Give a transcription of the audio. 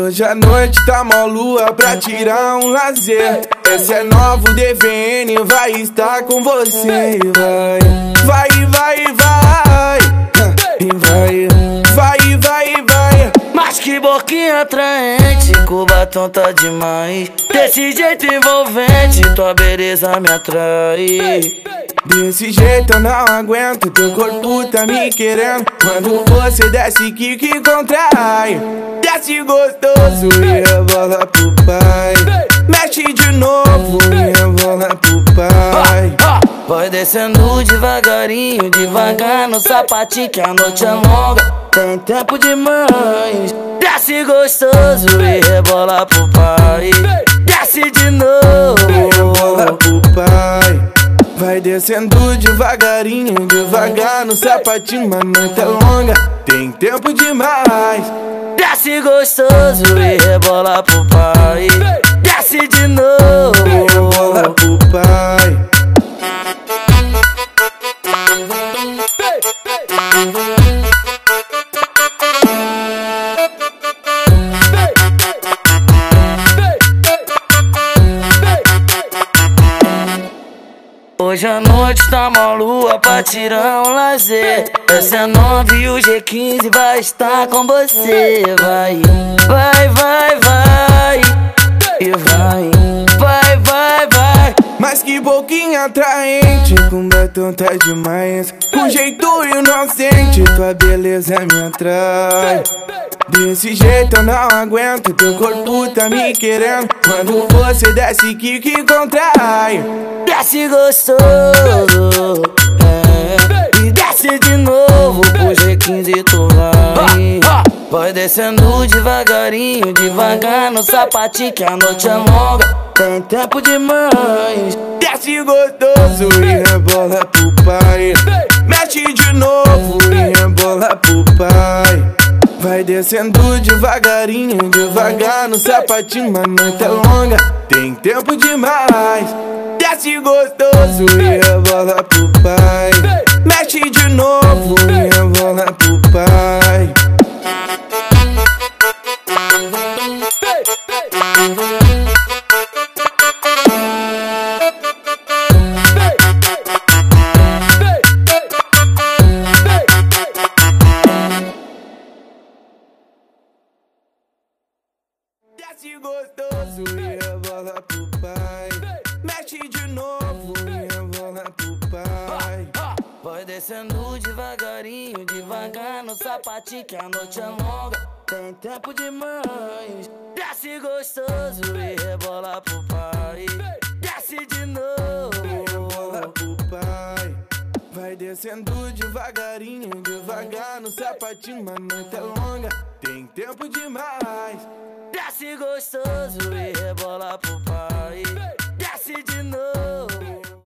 hoje à noite tá mó lua pra tirar um lazer. Esse é novo DVN, vai estar com você. Vai, vai, vai, vai. Vai, vai, vai, vai. Mas que boquinha atraente, com batom tá demais. Desse jeito envolvente, tua beleza me atrai Desse jeito eu não aguento, teu corpo tá me querendo. Quando você desce, que que contrai? Desce gostoso e rebola pro pai. Mexe de novo e rebola pro pai. Vai descendo devagarinho, devagar no sapatinho que a noite é longa. Tem tempo demais. Desce gostoso e rebola pro pai. Desce de novo descendo devagarinho, devagar no sapatinho, a noite é longa, tem tempo demais. Desce gostoso e rebola pro pai. Hoje à noite tá mó lua pra tirar um lazer. Essa é 9 e o G15 vai estar com você. Vai, vai, vai, vai. E vai, vai, vai, vai. Mas que boquinha atraente Com batom tá demais Com jeito inocente Beleza me atrai Desse jeito eu não aguento, teu corpo tá me querendo. Quando você desce, que que contrai? Desce gostoso, é, E desce de novo, pro G15 tu vai Vai descendo devagarinho, devagar no sapatinho que a noite é longa Tem tempo demais. Desce gostoso e rebola pro pai. Mexe de descendo devagarinho, devagar no sapatinho, a noite é longa, tem tempo demais. Desce gostoso e rebola pro pai. Mexe de novo e rebola pro pai. Desce gostoso e rebola pro pai. Mexe de novo e rebola pro pai. Vai descendo devagarinho, devagar no sapatinho que a noite é longa. Tem tempo demais. Desce gostoso e rebola pro pai. Desce de novo. Rebola pro pai. Vai descendo devagarinho, devagar no sapatinho, a noite é longa, tem tempo demais. Desce gostoso e rebola pro pai. Desce de novo.